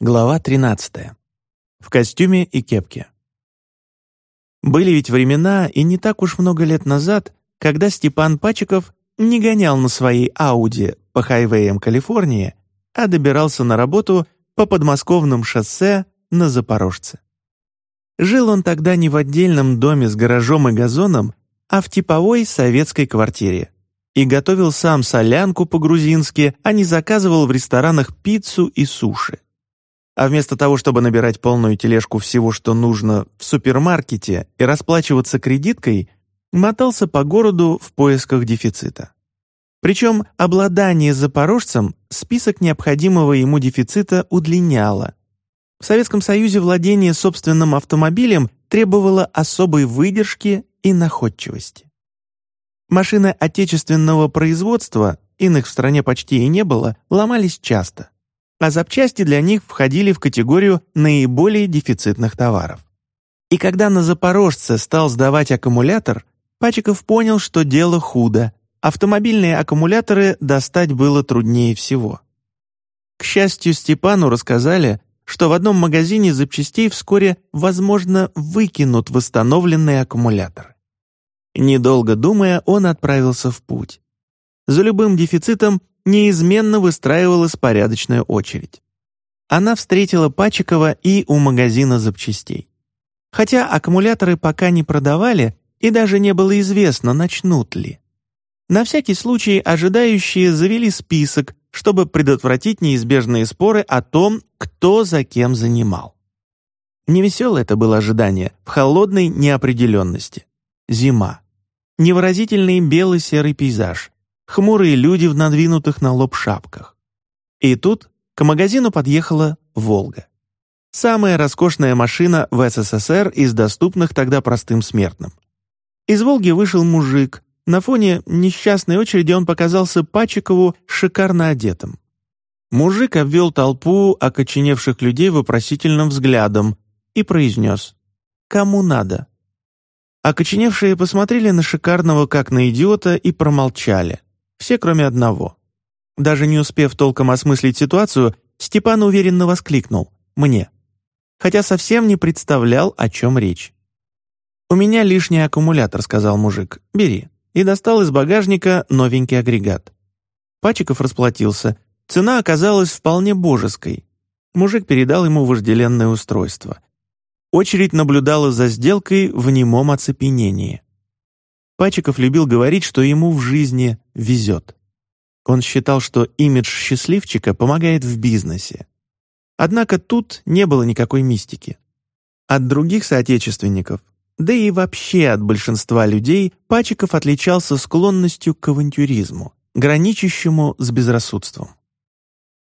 Глава 13. В костюме и кепке. Были ведь времена, и не так уж много лет назад, когда Степан Пачиков не гонял на своей Ауди по хайвеям Калифорнии, а добирался на работу по подмосковным шоссе на Запорожце. Жил он тогда не в отдельном доме с гаражом и газоном, а в типовой советской квартире. И готовил сам солянку по-грузински, а не заказывал в ресторанах пиццу и суши а вместо того, чтобы набирать полную тележку всего, что нужно в супермаркете и расплачиваться кредиткой, мотался по городу в поисках дефицита. Причем обладание запорожцем список необходимого ему дефицита удлиняло. В Советском Союзе владение собственным автомобилем требовало особой выдержки и находчивости. Машины отечественного производства, иных в стране почти и не было, ломались часто а запчасти для них входили в категорию наиболее дефицитных товаров. И когда на Запорожце стал сдавать аккумулятор, Пачиков понял, что дело худо. Автомобильные аккумуляторы достать было труднее всего. К счастью, Степану рассказали, что в одном магазине запчастей вскоре, возможно, выкинут восстановленные аккумуляторы. Недолго думая, он отправился в путь. За любым дефицитом неизменно выстраивалась порядочная очередь. Она встретила Пачикова и у магазина запчастей. Хотя аккумуляторы пока не продавали, и даже не было известно, начнут ли. На всякий случай ожидающие завели список, чтобы предотвратить неизбежные споры о том, кто за кем занимал. Невеселое это было ожидание в холодной неопределенности. Зима. Невыразительный белый-серый пейзаж хмурые люди в надвинутых на лоб шапках. И тут к магазину подъехала «Волга». Самая роскошная машина в СССР из доступных тогда простым смертным. Из «Волги» вышел мужик. На фоне несчастной очереди он показался Пачикову шикарно одетым. Мужик обвел толпу окоченевших людей вопросительным взглядом и произнес «Кому надо?». Окоченевшие посмотрели на шикарного как на идиота и промолчали. Все, кроме одного. Даже не успев толком осмыслить ситуацию, Степан уверенно воскликнул «Мне», хотя совсем не представлял, о чем речь. «У меня лишний аккумулятор», — сказал мужик. «Бери». И достал из багажника новенький агрегат. Пачиков расплатился. Цена оказалась вполне божеской. Мужик передал ему вожделенное устройство. Очередь наблюдала за сделкой в немом оцепенении. Пачиков любил говорить, что ему в жизни везет. Он считал, что имидж счастливчика помогает в бизнесе. Однако тут не было никакой мистики. От других соотечественников, да и вообще от большинства людей, Пачиков отличался склонностью к авантюризму, граничащему с безрассудством.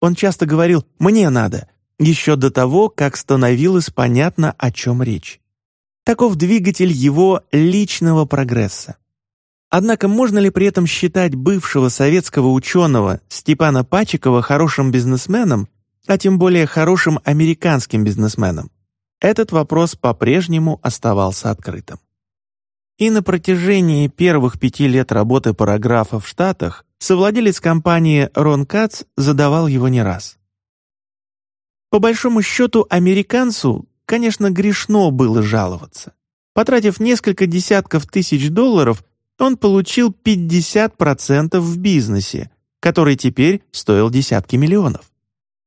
Он часто говорил «мне надо», еще до того, как становилось понятно, о чем речь. Таков двигатель его личного прогресса. Однако можно ли при этом считать бывшего советского ученого Степана Пачикова хорошим бизнесменом, а тем более хорошим американским бизнесменом? Этот вопрос по-прежнему оставался открытым. И на протяжении первых пяти лет работы параграфа в Штатах совладелец компании Рон Кац задавал его не раз. По большому счету, американцу Конечно, грешно было жаловаться. Потратив несколько десятков тысяч долларов, он получил 50% в бизнесе, который теперь стоил десятки миллионов.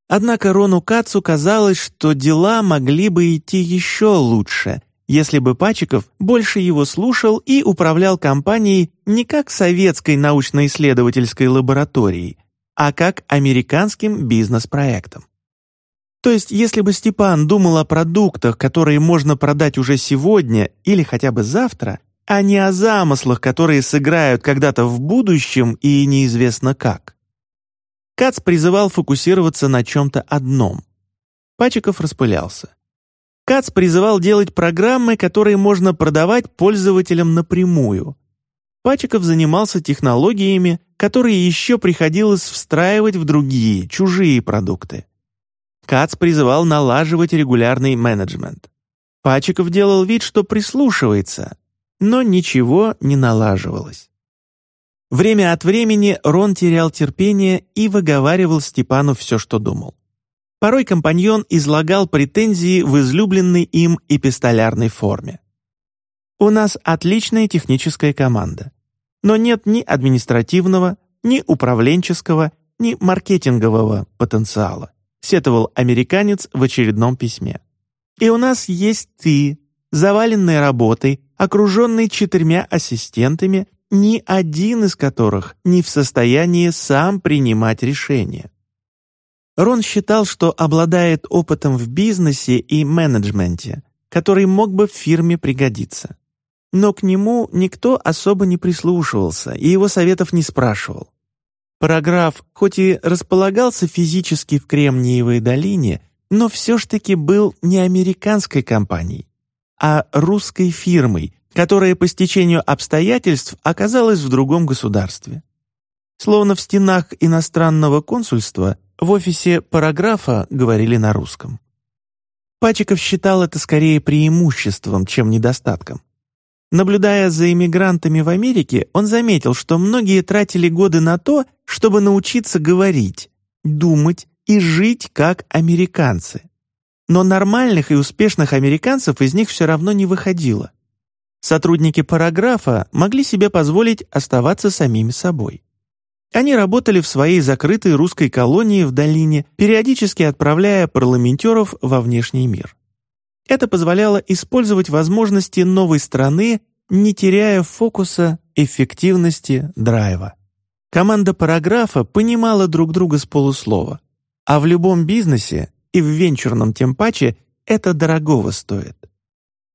Однако Рону Кацу казалось, что дела могли бы идти еще лучше, если бы Пачиков больше его слушал и управлял компанией не как советской научно-исследовательской лабораторией, а как американским бизнес-проектом. То есть, если бы Степан думал о продуктах, которые можно продать уже сегодня или хотя бы завтра, а не о замыслах, которые сыграют когда-то в будущем и неизвестно как. Кац призывал фокусироваться на чем-то одном. Пачиков распылялся. Кац призывал делать программы, которые можно продавать пользователям напрямую. Пачиков занимался технологиями, которые еще приходилось встраивать в другие, чужие продукты. Кац призывал налаживать регулярный менеджмент. Пачиков делал вид, что прислушивается, но ничего не налаживалось. Время от времени Рон терял терпение и выговаривал Степану все, что думал. Порой компаньон излагал претензии в излюбленной им эпистолярной форме. «У нас отличная техническая команда, но нет ни административного, ни управленческого, ни маркетингового потенциала», сетовал американец в очередном письме. «И у нас есть ты, заваленный работой, окруженный четырьмя ассистентами, ни один из которых не в состоянии сам принимать решения. Рон считал, что обладает опытом в бизнесе и менеджменте, который мог бы в фирме пригодиться. Но к нему никто особо не прислушивался и его советов не спрашивал. Параграф, хоть и располагался физически в Кремниевой долине, но все ж таки был не американской компанией, а русской фирмой, которая по стечению обстоятельств оказалась в другом государстве. Словно в стенах иностранного консульства в офисе параграфа говорили на русском. Пачиков считал это скорее преимуществом, чем недостатком. Наблюдая за иммигрантами в Америке, он заметил, что многие тратили годы на то, чтобы научиться говорить, думать и жить как американцы. Но нормальных и успешных американцев из них все равно не выходило. Сотрудники параграфа могли себе позволить оставаться самими собой. Они работали в своей закрытой русской колонии в долине, периодически отправляя парламентеров во внешний мир. Это позволяло использовать возможности новой страны, не теряя фокуса, эффективности, драйва. Команда параграфа понимала друг друга с полуслова, а в любом бизнесе и в венчурном тем паче это дорогого стоит.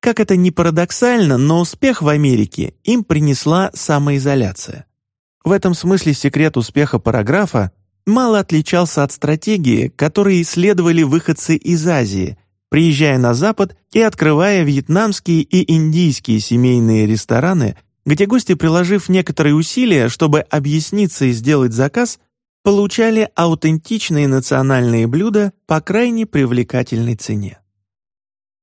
Как это ни парадоксально, но успех в Америке им принесла самоизоляция. В этом смысле секрет успеха параграфа мало отличался от стратегии, которой исследовали выходцы из Азии, приезжая на Запад и открывая вьетнамские и индийские семейные рестораны, где гости, приложив некоторые усилия, чтобы объясниться и сделать заказ, получали аутентичные национальные блюда по крайне привлекательной цене.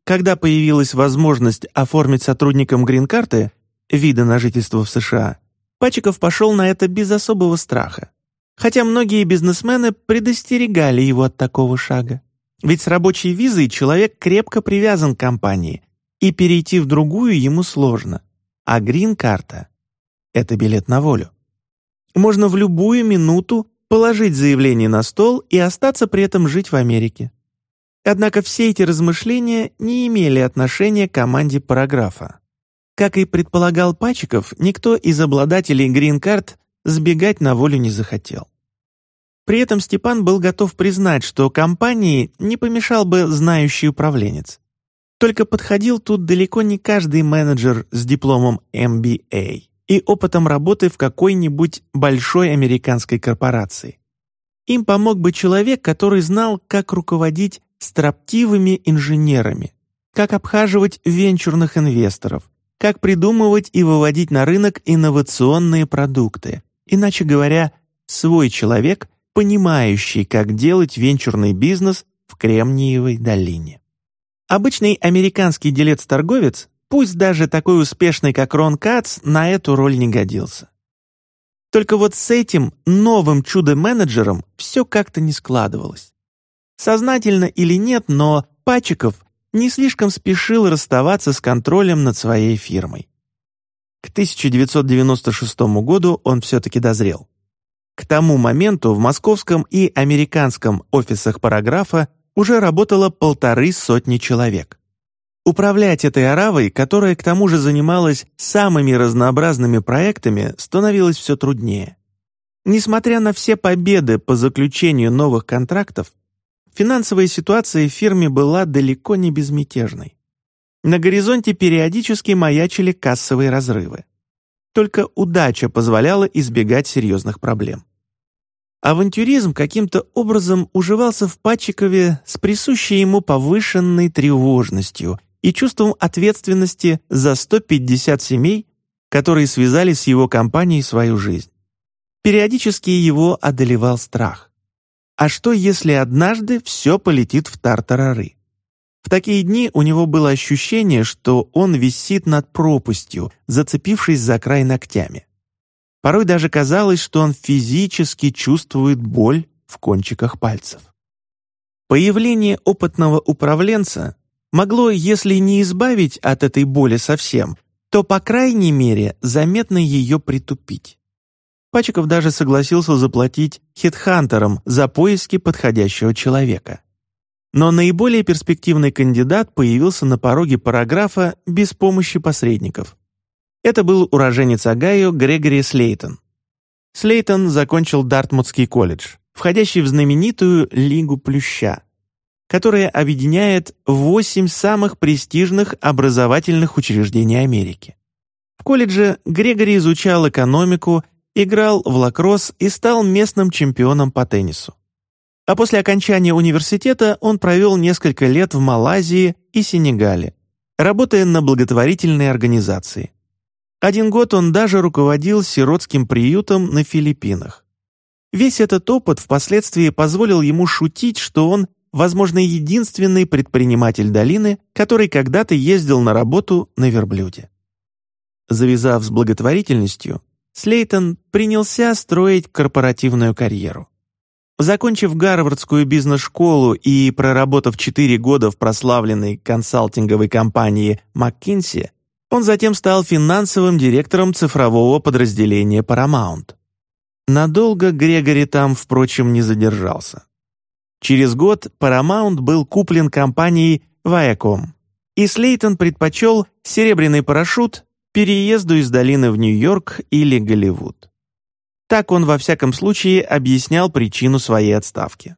Когда появилась возможность оформить сотрудникам грин-карты, вида на жительство в США, Пачиков пошел на это без особого страха. Хотя многие бизнесмены предостерегали его от такого шага. Ведь с рабочей визой человек крепко привязан к компании, и перейти в другую ему сложно. А грин-карта — это билет на волю. Можно в любую минуту положить заявление на стол и остаться при этом жить в Америке. Однако все эти размышления не имели отношения к команде параграфа. Как и предполагал Пачиков, никто из обладателей грин-карт сбегать на волю не захотел. При этом Степан был готов признать, что компании не помешал бы знающий управленец. Только подходил тут далеко не каждый менеджер с дипломом MBA и опытом работы в какой-нибудь большой американской корпорации. Им помог бы человек, который знал, как руководить строптивыми инженерами, как обхаживать венчурных инвесторов, как придумывать и выводить на рынок инновационные продукты. Иначе говоря, свой человек, понимающий, как делать венчурный бизнес в Кремниевой долине. Обычный американский делец-торговец, пусть даже такой успешный, как Рон Кац, на эту роль не годился. Только вот с этим новым чудо-менеджером все как-то не складывалось. Сознательно или нет, но Пачиков не слишком спешил расставаться с контролем над своей фирмой. К 1996 году он все-таки дозрел. К тому моменту в московском и американском офисах параграфа уже работало полторы сотни человек. Управлять этой аравой, которая к тому же занималась самыми разнообразными проектами, становилось все труднее. Несмотря на все победы по заключению новых контрактов, Финансовая ситуация в фирме была далеко не безмятежной. На горизонте периодически маячили кассовые разрывы. Только удача позволяла избегать серьезных проблем. Авантюризм каким-то образом уживался в Патчикове с присущей ему повышенной тревожностью и чувством ответственности за 150 семей, которые связали с его компанией свою жизнь. Периодически его одолевал страх. А что, если однажды все полетит в тартарары? В такие дни у него было ощущение, что он висит над пропастью, зацепившись за край ногтями. Порой даже казалось, что он физически чувствует боль в кончиках пальцев. Появление опытного управленца могло, если не избавить от этой боли совсем, то, по крайней мере, заметно ее притупить. Пачиков даже согласился заплатить хитхантерам за поиски подходящего человека. Но наиболее перспективный кандидат появился на пороге параграфа без помощи посредников. Это был уроженец Огайо Грегори Слейтон. Слейтон закончил Дартмутский колледж, входящий в знаменитую Лигу Плюща, которая объединяет восемь самых престижных образовательных учреждений Америки. В колледже Грегори изучал экономику, играл в лакросс и стал местным чемпионом по теннису. А после окончания университета он провел несколько лет в Малайзии и Сенегале, работая на благотворительной организации. Один год он даже руководил сиротским приютом на Филиппинах. Весь этот опыт впоследствии позволил ему шутить, что он возможно, единственный предприниматель долины, который когда-то ездил на работу на верблюде. Завязав с благотворительностью, Слейтон принялся строить корпоративную карьеру. Закончив Гарвардскую бизнес-школу и проработав 4 года в прославленной консалтинговой компании McKinsey, он затем стал финансовым директором цифрового подразделения Paramount. Надолго Грегори там, впрочем, не задержался. Через год Paramount был куплен компанией Viacom, и Слейтон предпочел «Серебряный парашют» переезду из долины в Нью-Йорк или Голливуд. Так он во всяком случае объяснял причину своей отставки.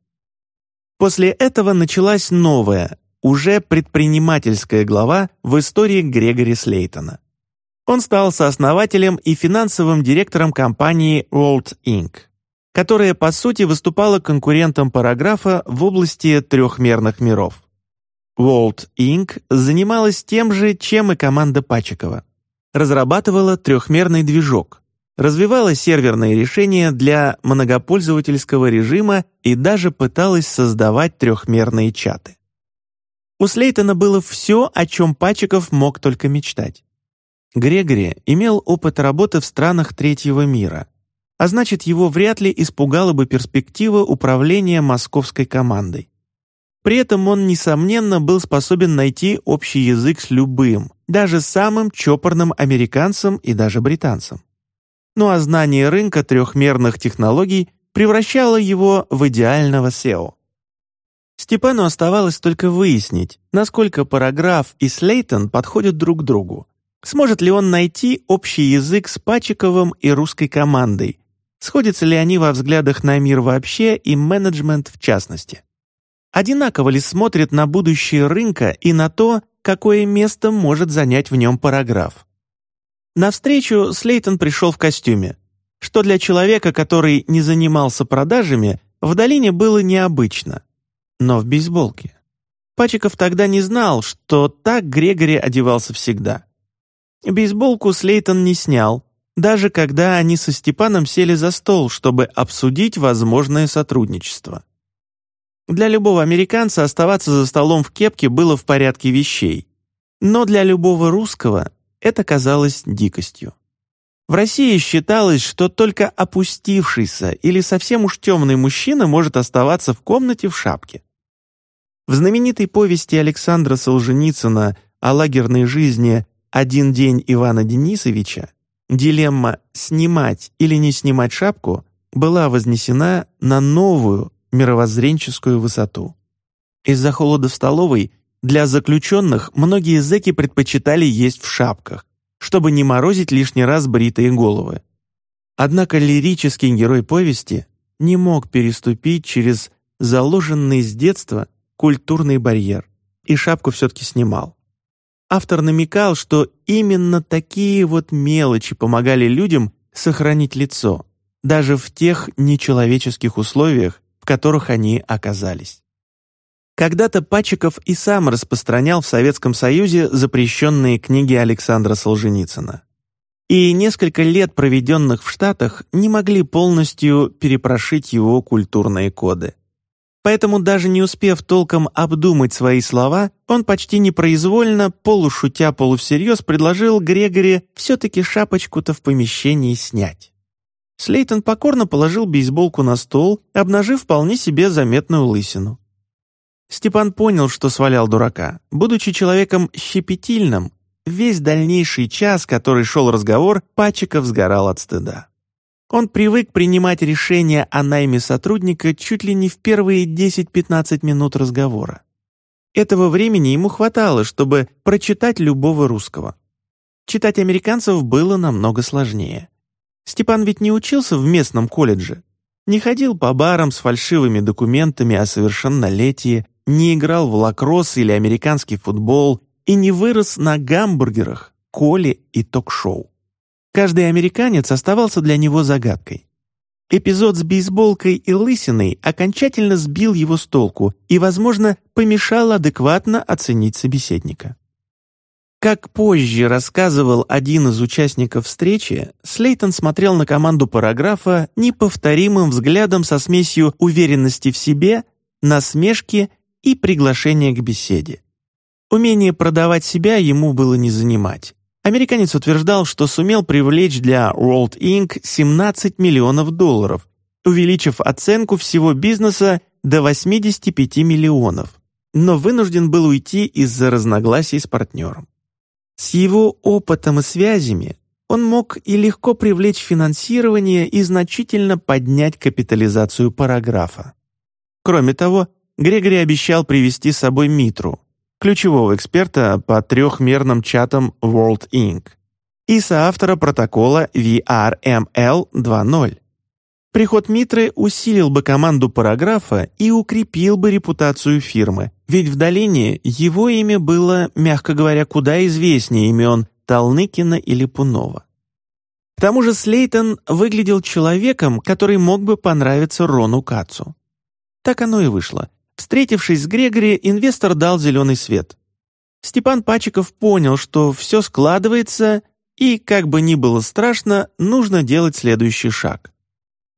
После этого началась новая, уже предпринимательская глава в истории Грегори Слейтона. Он стал сооснователем и финансовым директором компании World Inc которая по сути выступала конкурентом параграфа в области трехмерных миров. Walt Inc. занималась тем же, чем и команда Пачикова. Разрабатывала трехмерный движок, развивала серверные решения для многопользовательского режима и даже пыталась создавать трехмерные чаты. У Слейтона было все, о чем Пачиков мог только мечтать. Грегори имел опыт работы в странах третьего мира – а значит, его вряд ли испугала бы перспектива управления московской командой. При этом он, несомненно, был способен найти общий язык с любым, даже самым чопорным американцем и даже британцем. Ну а знание рынка трехмерных технологий превращало его в идеального SEO. Степану оставалось только выяснить, насколько параграф и Слейтон подходят друг другу. Сможет ли он найти общий язык с Пачиковым и русской командой, Сходятся ли они во взглядах на мир вообще и менеджмент в частности? Одинаково ли смотрят на будущее рынка и на то, какое место может занять в нем параграф? На встречу Слейтон пришел в костюме, что для человека, который не занимался продажами, в долине было необычно, но в бейсболке. Пачиков тогда не знал, что так Грегори одевался всегда. Бейсболку Слейтон не снял, даже когда они со Степаном сели за стол, чтобы обсудить возможное сотрудничество. Для любого американца оставаться за столом в кепке было в порядке вещей, но для любого русского это казалось дикостью. В России считалось, что только опустившийся или совсем уж темный мужчина может оставаться в комнате в шапке. В знаменитой повести Александра Солженицына о лагерной жизни «Один день Ивана Денисовича» Дилемма «снимать или не снимать шапку» была вознесена на новую мировоззренческую высоту. Из-за холода в столовой для заключенных многие зэки предпочитали есть в шапках, чтобы не морозить лишний раз бритые головы. Однако лирический герой повести не мог переступить через заложенный с детства культурный барьер и шапку все-таки снимал. Автор намекал, что именно такие вот мелочи помогали людям сохранить лицо, даже в тех нечеловеческих условиях, в которых они оказались. Когда-то Пачиков и сам распространял в Советском Союзе запрещенные книги Александра Солженицына. И несколько лет, проведенных в Штатах, не могли полностью перепрошить его культурные коды. Поэтому даже не успев толком обдумать свои слова, он почти непроизвольно, полушутя полувсерьез, предложил Грегори все-таки шапочку-то в помещении снять. Слейтон покорно положил бейсболку на стол, обнажив вполне себе заметную лысину. Степан понял, что свалял дурака. Будучи человеком щепетильным, весь дальнейший час, который шел разговор, Пачиков сгорал от стыда. Он привык принимать решения о найме сотрудника чуть ли не в первые 10-15 минут разговора. Этого времени ему хватало, чтобы прочитать любого русского. Читать американцев было намного сложнее. Степан ведь не учился в местном колледже, не ходил по барам с фальшивыми документами о совершеннолетии, не играл в лакросс или американский футбол и не вырос на гамбургерах, коле и ток-шоу. Каждый американец оставался для него загадкой. Эпизод с бейсболкой и лысиной окончательно сбил его с толку и, возможно, помешал адекватно оценить собеседника. Как позже рассказывал один из участников встречи, Слейтон смотрел на команду параграфа неповторимым взглядом со смесью уверенности в себе, насмешки и приглашения к беседе. Умение продавать себя ему было не занимать. Американец утверждал, что сумел привлечь для World Inc. 17 миллионов долларов, увеличив оценку всего бизнеса до 85 миллионов, но вынужден был уйти из-за разногласий с партнером. С его опытом и связями он мог и легко привлечь финансирование и значительно поднять капитализацию параграфа. Кроме того, Грегори обещал привести с собой Митру, ключевого эксперта по трехмерным чатам World Inc. и соавтора протокола VRML 2.0. Приход Митры усилил бы команду параграфа и укрепил бы репутацию фирмы, ведь в долине его имя было, мягко говоря, куда известнее имен Толныкина или Пунова. К тому же Слейтон выглядел человеком, который мог бы понравиться Рону Кацу. Так оно и вышло. Встретившись с Грегори, инвестор дал зеленый свет. Степан Пачиков понял, что все складывается, и, как бы ни было страшно, нужно делать следующий шаг.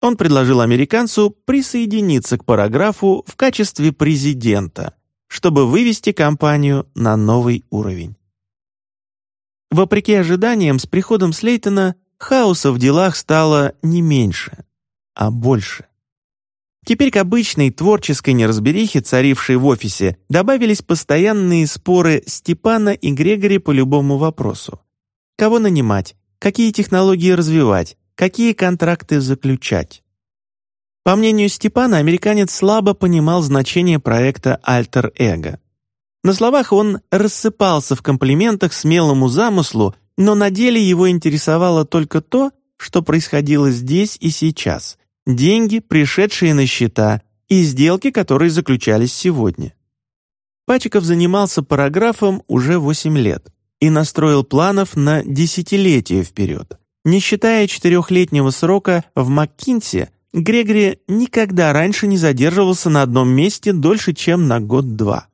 Он предложил американцу присоединиться к параграфу в качестве президента, чтобы вывести компанию на новый уровень. Вопреки ожиданиям, с приходом Слейтона хаоса в делах стало не меньше, а больше. Теперь к обычной творческой неразберихе, царившей в офисе, добавились постоянные споры Степана и Грегори по любому вопросу. Кого нанимать, какие технологии развивать, какие контракты заключать. По мнению Степана, американец слабо понимал значение проекта «Альтер-Эго». На словах он рассыпался в комплиментах смелому замыслу, но на деле его интересовало только то, что происходило здесь и сейчас, деньги, пришедшие на счета, и сделки, которые заключались сегодня. Пачиков занимался параграфом уже 8 лет и настроил планов на десятилетия вперед. Не считая четырехлетнего срока в МакКинсе, Грегори никогда раньше не задерживался на одном месте дольше, чем на год-два.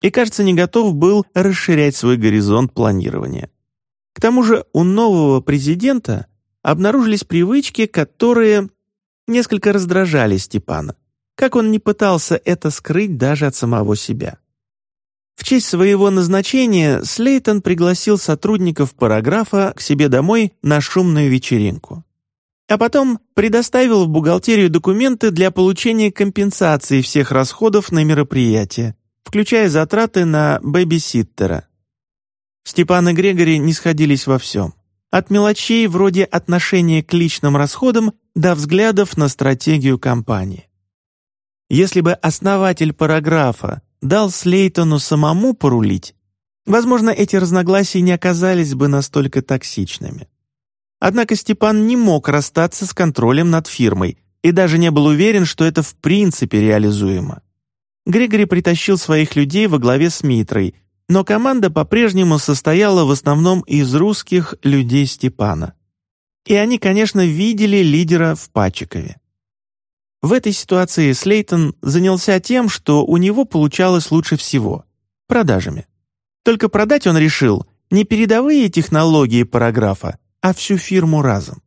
И, кажется, не готов был расширять свой горизонт планирования. К тому же у нового президента обнаружились привычки, которые несколько раздражали Степана, как он не пытался это скрыть даже от самого себя. В честь своего назначения Слейтон пригласил сотрудников параграфа к себе домой на шумную вечеринку. А потом предоставил в бухгалтерию документы для получения компенсации всех расходов на мероприятие, включая затраты на бэбиситтера. Степан и Грегори не сходились во всем. От мелочей вроде отношения к личным расходам до взглядов на стратегию компании. Если бы основатель параграфа дал Слейтону самому порулить, возможно, эти разногласия не оказались бы настолько токсичными. Однако Степан не мог расстаться с контролем над фирмой и даже не был уверен, что это в принципе реализуемо. Грегори притащил своих людей во главе с Митрой, но команда по-прежнему состояла в основном из русских людей Степана. И они, конечно, видели лидера в Пачикове. В этой ситуации Слейтон занялся тем, что у него получалось лучше всего — продажами. Только продать он решил не передовые технологии параграфа, а всю фирму разом.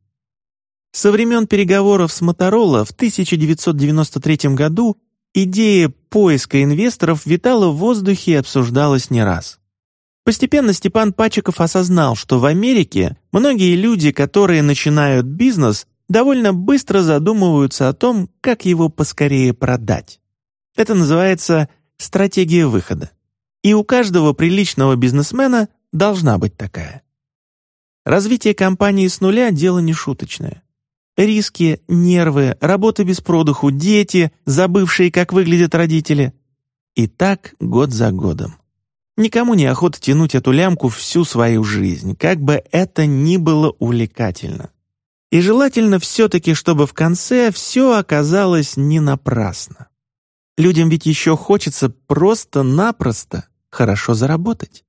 Со времен переговоров с Моторола в 1993 году идея поиска инвесторов витала в воздухе и обсуждалась не раз. Постепенно Степан Пачиков осознал, что в Америке многие люди, которые начинают бизнес, довольно быстро задумываются о том, как его поскорее продать. Это называется стратегия выхода. И у каждого приличного бизнесмена должна быть такая. Развитие компании с нуля – дело не шуточное. Риски, нервы, работа без продыху, дети, забывшие, как выглядят родители. И так год за годом. Никому не охота тянуть эту лямку всю свою жизнь, как бы это ни было увлекательно. И желательно все-таки, чтобы в конце все оказалось не напрасно. Людям ведь еще хочется просто-напросто хорошо заработать.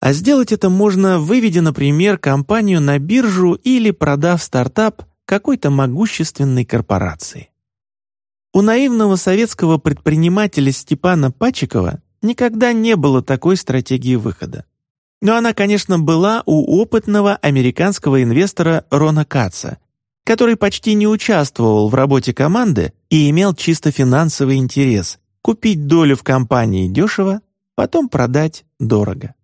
А сделать это можно, выведя, например, компанию на биржу или продав стартап какой-то могущественной корпорации. У наивного советского предпринимателя Степана Пачикова никогда не было такой стратегии выхода. Но она, конечно, была у опытного американского инвестора Рона Каца, который почти не участвовал в работе команды и имел чисто финансовый интерес – купить долю в компании дешево, потом продать дорого.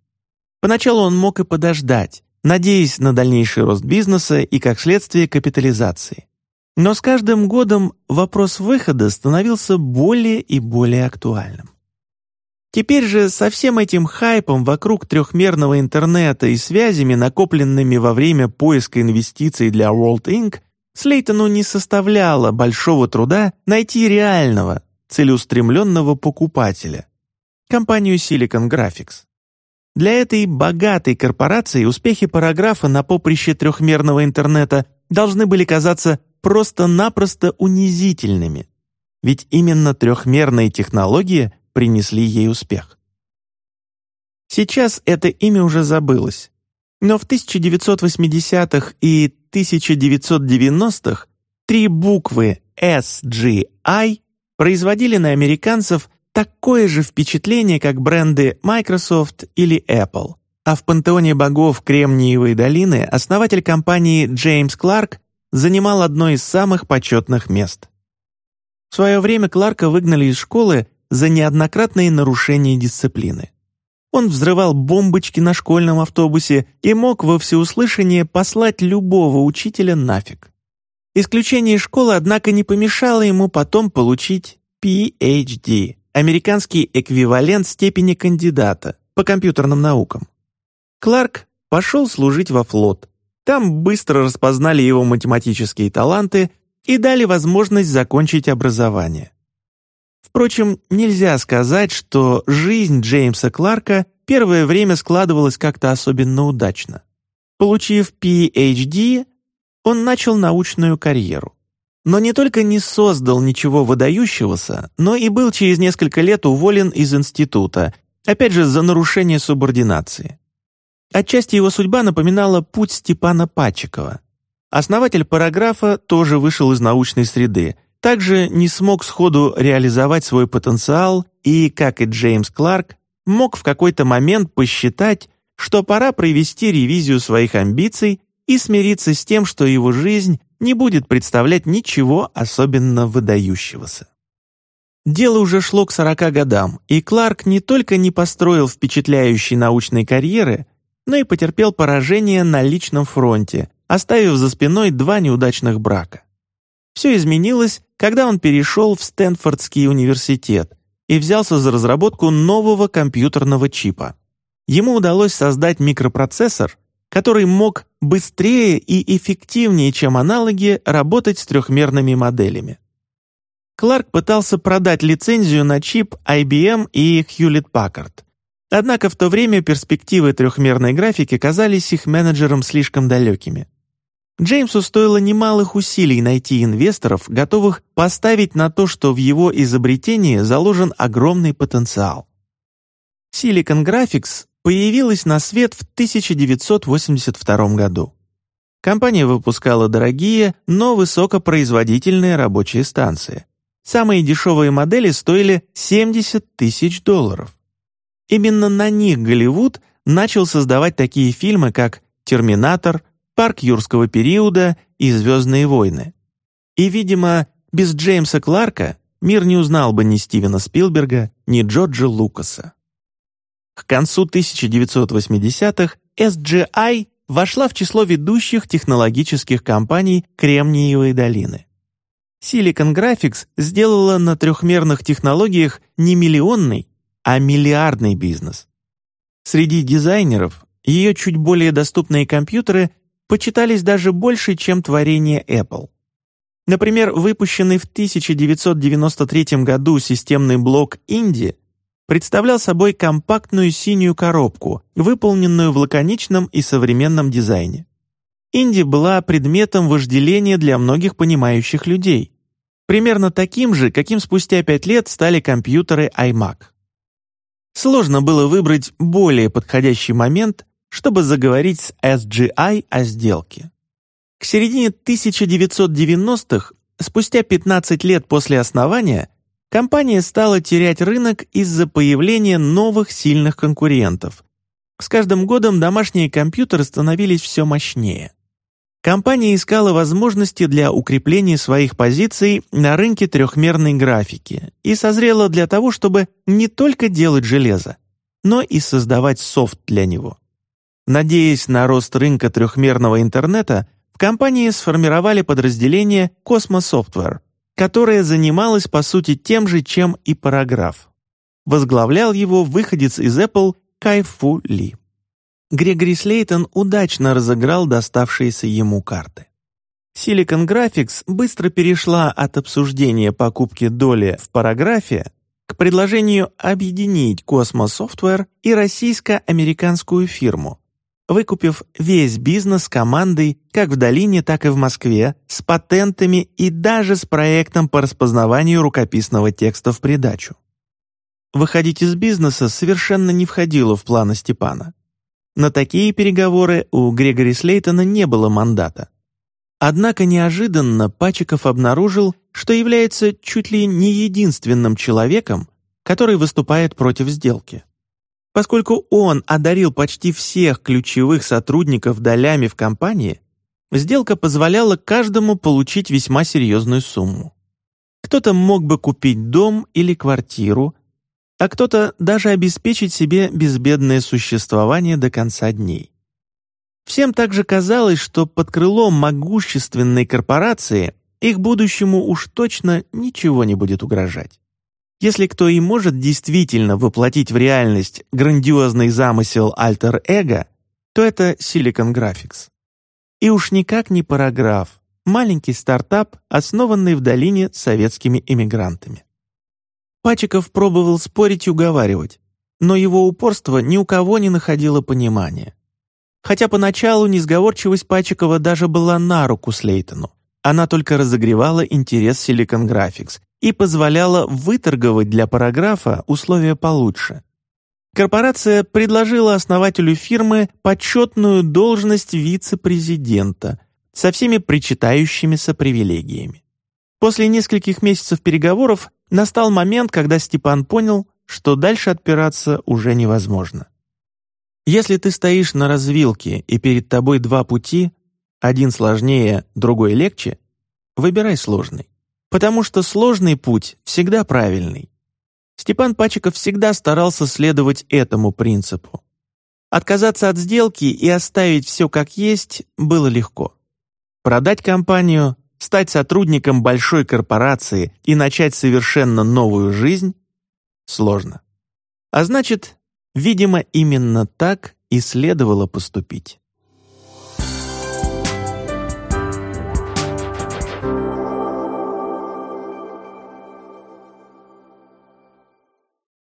Поначалу он мог и подождать, надеясь на дальнейший рост бизнеса и, как следствие, капитализации. Но с каждым годом вопрос выхода становился более и более актуальным. Теперь же со всем этим хайпом вокруг трехмерного интернета и связями, накопленными во время поиска инвестиций для World Inc., Слейтону не составляло большого труда найти реального, целеустремленного покупателя – компанию Silicon Graphics. Для этой богатой корпорации успехи параграфа на поприще трехмерного интернета должны были казаться просто-напросто унизительными, ведь именно трехмерные технологии принесли ей успех. Сейчас это имя уже забылось, но в 1980-х и 1990-х три буквы SGI производили на американцев такое же впечатление, как бренды Microsoft или Apple. А в пантеоне богов Кремниевой долины основатель компании Джеймс Кларк занимал одно из самых почетных мест. В свое время Кларка выгнали из школы за неоднократные нарушения дисциплины. Он взрывал бомбочки на школьном автобусе и мог во всеуслышание послать любого учителя нафиг. Исключение школы, однако, не помешало ему потом получить PhD, американский эквивалент степени кандидата по компьютерным наукам. Кларк пошел служить во флот. Там быстро распознали его математические таланты и дали возможность закончить образование. Впрочем, нельзя сказать, что жизнь Джеймса Кларка первое время складывалась как-то особенно удачно. Получив PhD, он начал научную карьеру. Но не только не создал ничего выдающегося, но и был через несколько лет уволен из института, опять же за нарушение субординации. Отчасти его судьба напоминала путь Степана Пачикова. Основатель параграфа тоже вышел из научной среды, также не смог сходу реализовать свой потенциал и, как и Джеймс Кларк, мог в какой-то момент посчитать, что пора провести ревизию своих амбиций и смириться с тем, что его жизнь не будет представлять ничего особенно выдающегося. Дело уже шло к 40 годам, и Кларк не только не построил впечатляющей научной карьеры, но и потерпел поражение на личном фронте, оставив за спиной два неудачных брака. Все изменилось, когда он перешел в Стэнфордский университет и взялся за разработку нового компьютерного чипа. Ему удалось создать микропроцессор, который мог быстрее и эффективнее, чем аналоги, работать с трехмерными моделями. Кларк пытался продать лицензию на чип IBM и Hewlett-Packard. Однако в то время перспективы трехмерной графики казались их менеджерам слишком далекими. Джеймсу стоило немалых усилий найти инвесторов, готовых поставить на то, что в его изобретении заложен огромный потенциал. Silicon Graphics появилась на свет в 1982 году. Компания выпускала дорогие, но высокопроизводительные рабочие станции. Самые дешевые модели стоили 70 тысяч долларов. Именно на них Голливуд начал создавать такие фильмы, как «Терминатор», парк юрского периода и «Звездные войны». И, видимо, без Джеймса Кларка мир не узнал бы ни Стивена Спилберга, ни Джорджа Лукаса. К концу 1980-х SGI вошла в число ведущих технологических компаний Кремниевой долины. Silicon Graphics сделала на трехмерных технологиях не миллионный, а миллиардный бизнес. Среди дизайнеров ее чуть более доступные компьютеры почитались даже больше, чем творение Apple. Например, выпущенный в 1993 году системный блок Инди представлял собой компактную синюю коробку, выполненную в лаконичном и современном дизайне. Инди была предметом вожделения для многих понимающих людей. Примерно таким же, каким спустя пять лет стали компьютеры iMac. Сложно было выбрать более подходящий момент, чтобы заговорить с SGI о сделке. К середине 1990-х, спустя 15 лет после основания, компания стала терять рынок из-за появления новых сильных конкурентов. С каждым годом домашние компьютеры становились все мощнее. Компания искала возможности для укрепления своих позиций на рынке трехмерной графики и созрела для того, чтобы не только делать железо, но и создавать софт для него. Надеясь на рост рынка трехмерного интернета, в компании сформировали подразделение Cosmos Software, которая занималась по сути тем же, чем и параграф. Возглавлял его выходец из Apple Кайфу Ли. Грегори Слейтон удачно разыграл доставшиеся ему карты. Silicon Graphics быстро перешла от обсуждения покупки доли в параграфе к предложению объединить Cosmos Software и российско-американскую фирму, выкупив весь бизнес командой как в долине, так и в Москве, с патентами и даже с проектом по распознаванию рукописного текста в придачу. Выходить из бизнеса совершенно не входило в планы Степана. На такие переговоры у Грегори Слейтона не было мандата. Однако неожиданно Пачиков обнаружил, что является чуть ли не единственным человеком, который выступает против сделки. Поскольку он одарил почти всех ключевых сотрудников долями в компании, сделка позволяла каждому получить весьма серьезную сумму. Кто-то мог бы купить дом или квартиру, а кто-то даже обеспечить себе безбедное существование до конца дней. Всем также казалось, что под крылом могущественной корпорации их будущему уж точно ничего не будет угрожать. Если кто и может действительно воплотить в реальность грандиозный замысел альтер-эго, то это Silicon Graphics. И уж никак не параграф, маленький стартап, основанный в долине советскими эмигрантами. Пачиков пробовал спорить и уговаривать, но его упорство ни у кого не находило понимания. Хотя поначалу несговорчивость Пачикова даже была на руку Слейтону. Она только разогревала интерес Silicon Graphics и позволяла выторговать для параграфа условия получше. Корпорация предложила основателю фирмы почетную должность вице-президента со всеми причитающимися привилегиями. После нескольких месяцев переговоров настал момент, когда Степан понял, что дальше отпираться уже невозможно. Если ты стоишь на развилке и перед тобой два пути, один сложнее, другой легче, выбирай сложный потому что сложный путь всегда правильный. Степан Пачиков всегда старался следовать этому принципу. Отказаться от сделки и оставить все как есть было легко. Продать компанию, стать сотрудником большой корпорации и начать совершенно новую жизнь – сложно. А значит, видимо, именно так и следовало поступить.